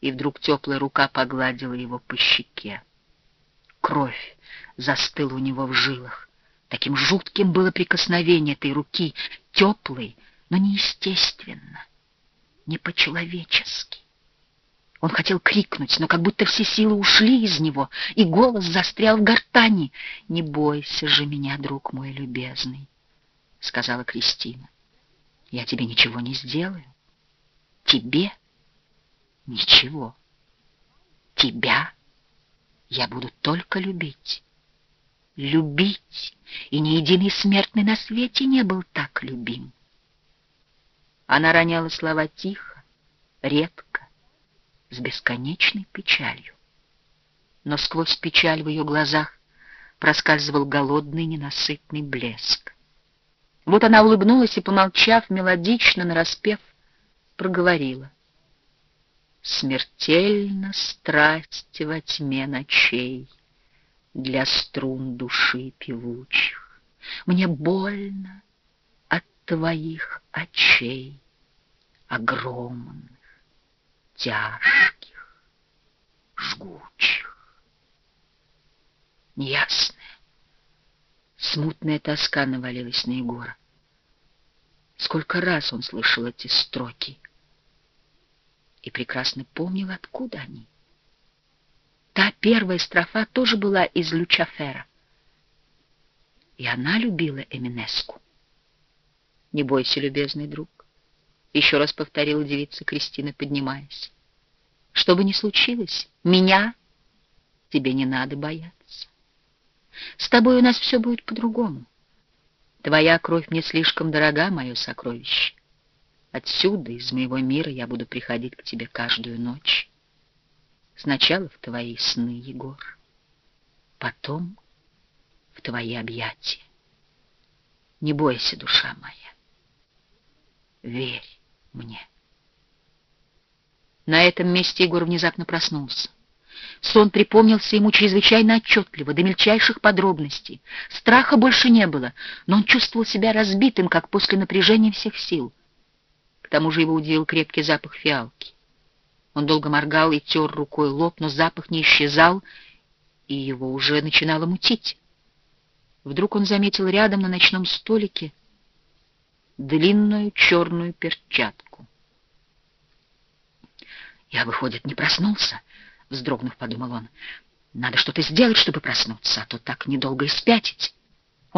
И вдруг теплая рука погладила его по щеке. Кровь застыла у него в жилах. Таким жутким было прикосновение этой руки, теплой, но неестественно, не по-человечески. Он хотел крикнуть, но как будто все силы ушли из него, и голос застрял в гортани. «Не бойся же меня, друг мой любезный», — сказала Кристина. «Я тебе ничего не сделаю. Тебе ничего. Тебя я буду только любить. Любить, и ни единый смертный на свете не был так любим». Она роняла слова тихо, редко, с бесконечной печалью. Но сквозь печаль в ее глазах проскальзывал голодный ненасытный блеск. Вот она улыбнулась и, помолчав, мелодично, нараспев, проговорила. Смертельна страсть во тьме ночей Для струн души певучих. Мне больно от твоих очей огромных, тяжких, жгучих. Неясная, смутная тоска навалилась на Егора. Сколько раз он слышал эти строки и прекрасно помнил, откуда они. Та первая строфа тоже была из Лючафера. И она любила Эминеску. «Не бойся, любезный друг», — еще раз повторила девица Кристина, поднимаясь. «Что бы ни случилось, меня тебе не надо бояться. С тобой у нас все будет по-другому. Твоя кровь мне слишком дорога, мое сокровище. Отсюда, из моего мира, я буду приходить к тебе каждую ночь. Сначала в твои сны, Егор, потом в твои объятия. Не бойся, душа моя. Верь мне. На этом месте Егор внезапно проснулся. Сон припомнился ему чрезвычайно отчетливо, до мельчайших подробностей. Страха больше не было, но он чувствовал себя разбитым, как после напряжения всех сил. К тому же его удивил крепкий запах фиалки. Он долго моргал и тер рукой лоб, но запах не исчезал, и его уже начинало мутить. Вдруг он заметил рядом на ночном столике длинную черную перчатку. «Я, выходит, не проснулся?» — вздрогнув, подумал он. «Надо что-то сделать, чтобы проснуться, а то так недолго и спятить».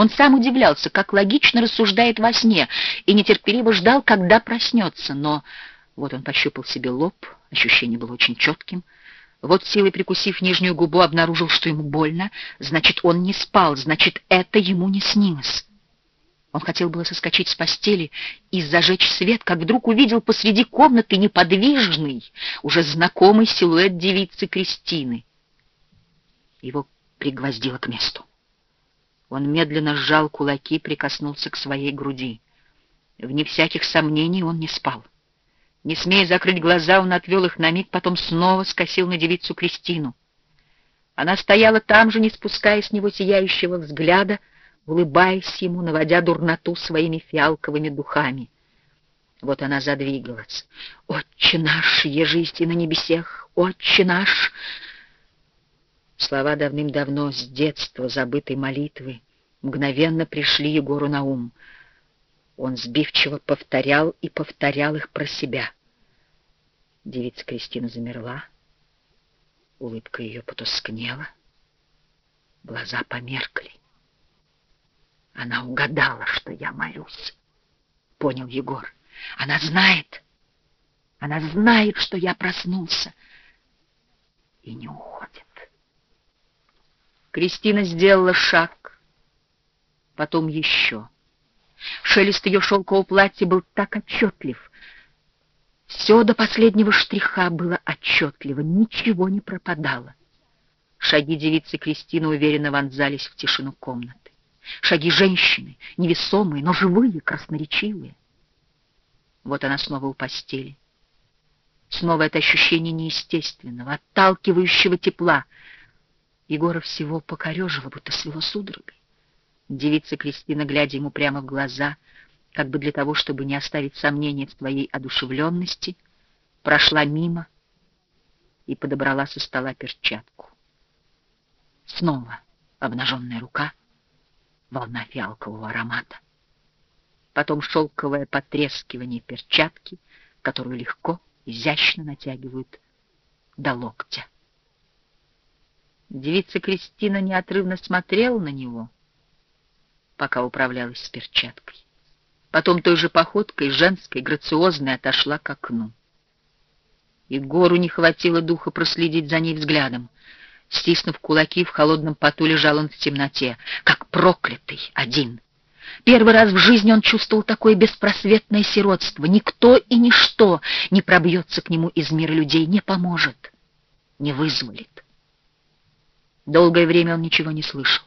Он сам удивлялся, как логично рассуждает во сне, и нетерпеливо ждал, когда проснется. Но вот он пощупал себе лоб, ощущение было очень четким. Вот силой прикусив нижнюю губу, обнаружил, что ему больно. Значит, он не спал, значит, это ему не снилось. Он хотел было соскочить с постели и зажечь свет, как вдруг увидел посреди комнаты неподвижный, уже знакомый силуэт девицы Кристины. Его пригвоздило к месту. Он медленно сжал кулаки, прикоснулся к своей груди. Вне всяких сомнений он не спал. Не смея закрыть глаза, он отвел их на миг, потом снова скосил на девицу Кристину. Она стояла там же, не спуская с него сияющего взгляда, улыбаясь ему, наводя дурноту своими фиалковыми духами. Вот она задвигалась. «Отче наш, ежисти на небесех! Отче наш!» Слова давным-давно с детства забытой молитвы мгновенно пришли Егору на ум. Он сбивчиво повторял и повторял их про себя. Девица Кристина замерла, улыбка ее потускнела, глаза померкли. Она угадала, что я молюсь. Понял Егор. Она знает. Она знает, что я проснулся. И не уходит. Кристина сделала шаг, потом еще. Шелест ее шелкового платья был так отчетлив. Все до последнего штриха было отчетливо, ничего не пропадало. Шаги девицы Кристины уверенно вонзались в тишину комнаты. Шаги женщины, невесомые, но живые, красноречивые. Вот она снова у постели. Снова это ощущение неестественного, отталкивающего тепла. Егора всего покорежило, будто свело судорогой. Девица Кристина, глядя ему прямо в глаза, как бы для того, чтобы не оставить сомнения в своей одушевленности, прошла мимо, и подобрала со стола перчатку. Снова обнаженная рука, волна фиалкового аромата. Потом шелковое потрескивание перчатки, которую легко, изящно натягивают до локтя. Девица Кристина неотрывно смотрела на него, пока управлялась с перчаткой. Потом той же походкой, женской, грациозной, отошла к окну. И гору не хватило духа проследить за ней взглядом. Стиснув кулаки, в холодном поту лежал он в темноте, как проклятый, один. Первый раз в жизни он чувствовал такое беспросветное сиротство. Никто и ничто не пробьется к нему из мира людей, не поможет, не вызволит. Долгое время он ничего не слышал.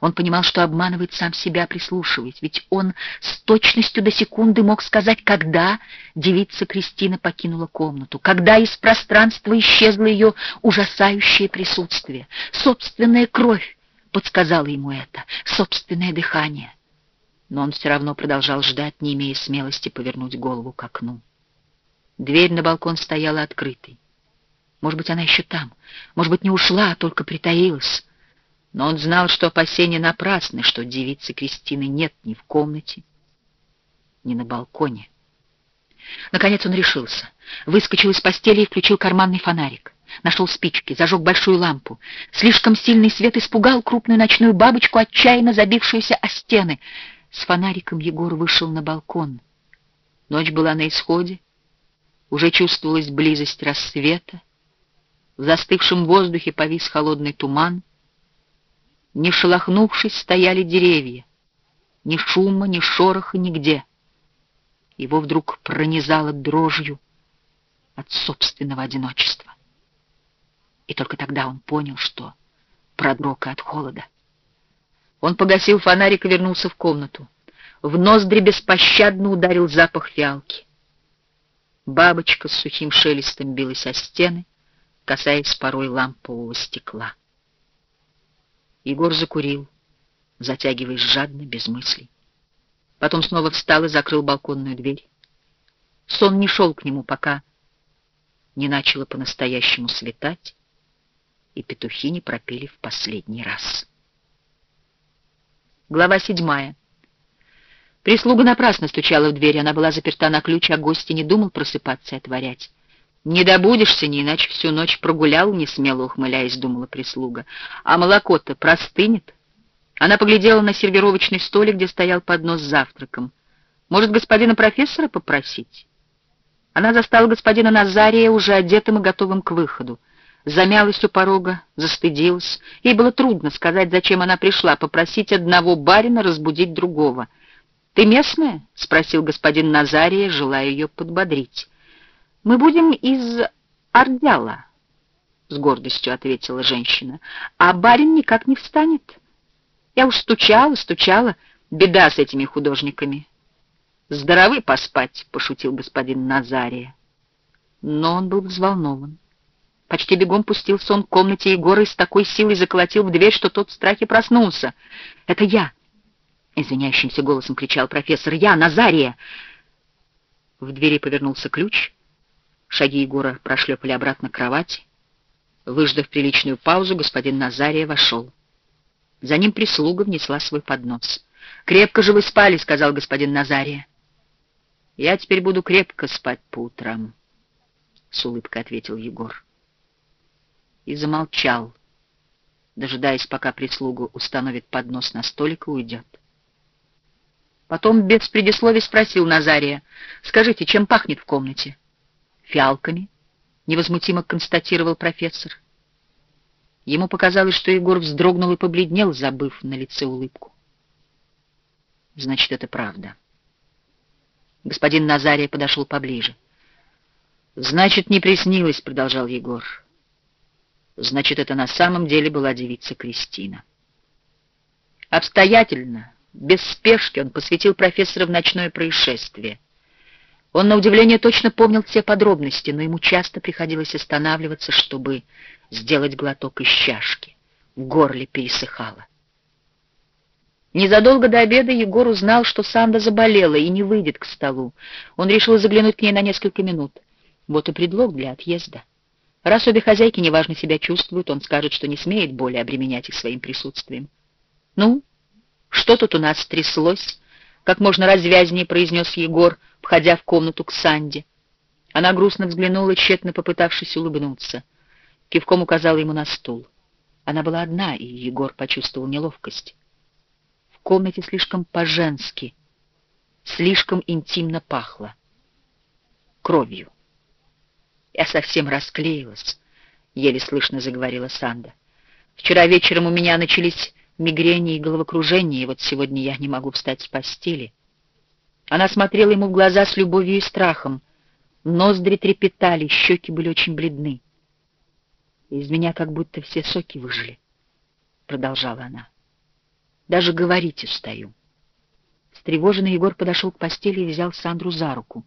Он понимал, что обманывает сам себя, прислушиваясь, ведь он с точностью до секунды мог сказать, когда девица Кристина покинула комнату, когда из пространства исчезло ее ужасающее присутствие. Собственная кровь подсказала ему это, собственное дыхание. Но он все равно продолжал ждать, не имея смелости повернуть голову к окну. Дверь на балкон стояла открытой. Может быть, она еще там. Может быть, не ушла, а только притаилась. Но он знал, что опасения напрасны, что девицы Кристины нет ни в комнате, ни на балконе. Наконец он решился. Выскочил из постели и включил карманный фонарик. Нашел спички, зажег большую лампу. Слишком сильный свет испугал крупную ночную бабочку, отчаянно забившуюся о стены. С фонариком Егор вышел на балкон. Ночь была на исходе. Уже чувствовалась близость рассвета. В застывшем воздухе повис холодный туман. Не шелохнувшись, стояли деревья. Ни шума, ни шороха нигде. Его вдруг пронизало дрожью от собственного одиночества. И только тогда он понял, что продрог от холода. Он погасил фонарик и вернулся в комнату. В ноздри беспощадно ударил запах фиалки. Бабочка с сухим шелестом билась о стены, касаясь порой лампового стекла. Егор закурил, затягиваясь жадно, без мыслей. Потом снова встал и закрыл балконную дверь. Сон не шел к нему, пока не начало по-настоящему светать, и петухи не пропели в последний раз. Глава седьмая. Прислуга напрасно стучала в дверь, она была заперта на ключ, а гости не думал просыпаться и отворять. «Не добудешься, не иначе всю ночь прогулял», — несмело ухмыляясь, думала прислуга. «А молоко-то простынет?» Она поглядела на сервировочный столик, где стоял поднос с завтраком. «Может, господина профессора попросить?» Она застала господина Назария уже одетым и готовым к выходу. Замялась у порога, застыдилась. Ей было трудно сказать, зачем она пришла, попросить одного барина разбудить другого. «Ты местная?» — спросил господин Назария, желая ее подбодрить. «Мы будем из Ордяла», — с гордостью ответила женщина. «А барин никак не встанет. Я уж стучала, стучала. Беда с этими художниками». «Здоровы поспать», — пошутил господин Назария. Но он был взволнован. Почти бегом пустился он к комнате Егора и с такой силой заколотил в дверь, что тот в страхе проснулся. «Это я!» — извиняющимся голосом кричал профессор. «Я, Назария!» В двери повернулся ключ — Шаги Егора прошлепали обратно к кровати. Выждав приличную паузу, господин Назария вошел. За ним прислуга внесла свой поднос. «Крепко же вы спали», — сказал господин Назария. «Я теперь буду крепко спать по утрам», — с улыбкой ответил Егор. И замолчал, дожидаясь, пока прислуга установит поднос на столик и уйдет. Потом без предисловий спросил Назария, «Скажите, чем пахнет в комнате?» Фиалками, невозмутимо констатировал профессор. Ему показалось, что Егор вздрогнул и побледнел, забыв на лице улыбку. Значит, это правда. Господин Назария подошел поближе. «Значит, не приснилось», — продолжал Егор. «Значит, это на самом деле была девица Кристина». Обстоятельно, без спешки он посвятил профессора в ночное происшествие — он, на удивление, точно помнил все подробности, но ему часто приходилось останавливаться, чтобы сделать глоток из чашки. В горле пересыхало. Незадолго до обеда Егор узнал, что Санда заболела и не выйдет к столу. Он решил заглянуть к ней на несколько минут. Вот и предлог для отъезда. Раз обе хозяйки неважно себя чувствуют, он скажет, что не смеет более обременять их своим присутствием. «Ну, что тут у нас стряслось?» — как можно развязнее произнес Егор, входя в комнату к Санде. Она грустно взглянула, тщетно попытавшись улыбнуться. Кивком указала ему на стул. Она была одна, и Егор почувствовал неловкость. В комнате слишком по-женски, слишком интимно пахло. Кровью. Я совсем расклеилась, — еле слышно заговорила Санда. Вчера вечером у меня начались мигрени и головокружение, и вот сегодня я не могу встать с постели. Она смотрела ему в глаза с любовью и страхом. Ноздри трепетали, щеки были очень бледны. «Из меня как будто все соки выжили», — продолжала она. «Даже говорить устаю». Встревоженный Егор подошел к постели и взял Сандру за руку.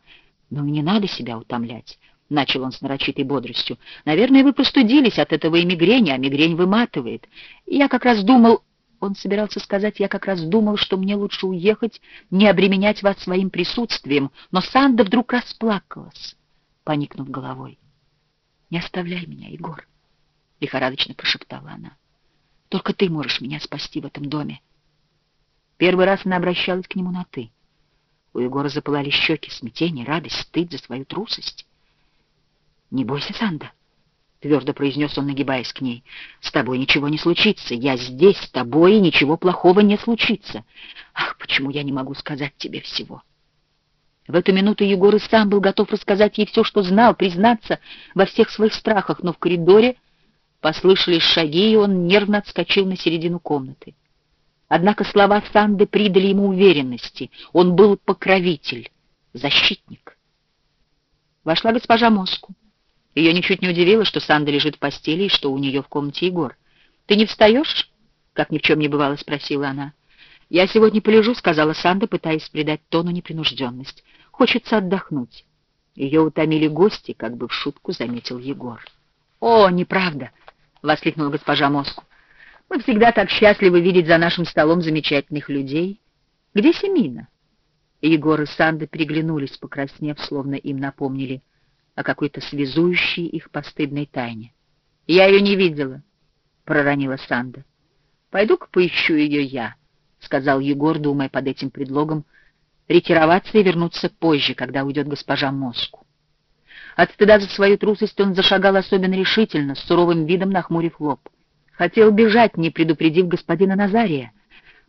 «Но не надо себя утомлять. — начал он с нарочитой бодростью. «Наверное, вы простудились от этого и мигрени, а мигрень выматывает. Я как раз думал...» Он собирался сказать, «Я как раз думал, что мне лучше уехать, не обременять вас своим присутствием». Но Санда вдруг расплакалась, поникнув головой. «Не оставляй меня, Егор», — лихорадочно прошептала она. «Только ты можешь меня спасти в этом доме». Первый раз она обращалась к нему на «ты». У Егора запылали щеки, смятение, радость, стыд за свою трусость. «Не бойся, Санда», — твердо произнес он, нагибаясь к ней. «С тобой ничего не случится. Я здесь с тобой, и ничего плохого не случится. Ах, почему я не могу сказать тебе всего?» В эту минуту Егор и сам был готов рассказать ей все, что знал, признаться во всех своих страхах, но в коридоре послышались шаги, и он нервно отскочил на середину комнаты. Однако слова Санды придали ему уверенности. Он был покровитель, защитник. Вошла госпожа Моску. Ее ничуть не удивило, что Санда лежит в постели и что у нее в комнате Егор. «Ты не встаешь?» — как ни в чем не бывало, спросила она. «Я сегодня полежу», — сказала Санда, пытаясь придать тону непринужденность. «Хочется отдохнуть». Ее утомили гости, как бы в шутку заметил Егор. «О, неправда!» — воскликнула госпожа Моску. «Мы всегда так счастливы видеть за нашим столом замечательных людей. Где Семина?» Егор и Санда переглянулись, покраснев, словно им напомнили о какой-то связующей их постыдной тайне. «Я ее не видела», — проронила Санда. «Пойду-ка поищу ее я», — сказал Егор, думая под этим предлогом, ретироваться и вернуться позже, когда уйдет госпожа Моску. От стыда за свою трусость он зашагал особенно решительно, с суровым видом нахмурив лоб. Хотел бежать, не предупредив господина Назария.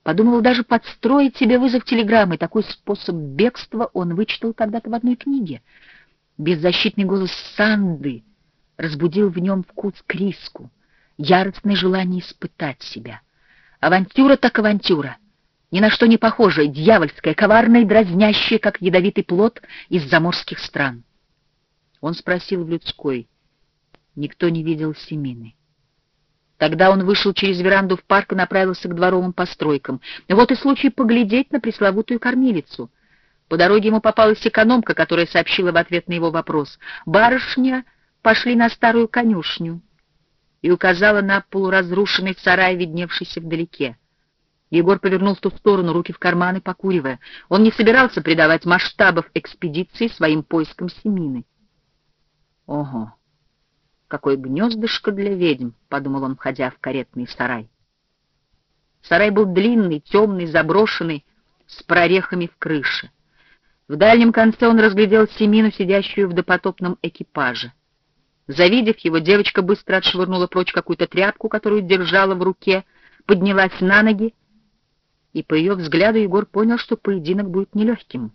Подумал даже подстроить себе вызов телеграммы. Такой способ бегства он вычитал когда-то в одной книге — Беззащитный голос Санды разбудил в нем вкус к риску, яростное желание испытать себя. Авантюра так авантюра, ни на что не похожая, дьявольская, коварная и дразнящая, как ядовитый плод из заморских стран. Он спросил в людской, никто не видел Семины. Тогда он вышел через веранду в парк и направился к дворовым постройкам. Вот и случай поглядеть на пресловутую кормилицу — по дороге ему попалась экономка, которая сообщила в ответ на его вопрос. «Барышня, пошли на старую конюшню» и указала на полуразрушенный сарай, видневшийся вдалеке. Егор повернул в ту сторону, руки в карманы, покуривая. Он не собирался придавать масштабов экспедиции своим поискам Семины. «Ого! Какое гнездышко для ведьм!» — подумал он, входя в каретный сарай. Сарай был длинный, темный, заброшенный, с прорехами в крыше. В дальнем конце он разглядел Семину, сидящую в допотопном экипаже. Завидев его, девочка быстро отшвырнула прочь какую-то тряпку, которую держала в руке, поднялась на ноги, и по ее взгляду Егор понял, что поединок будет нелегким.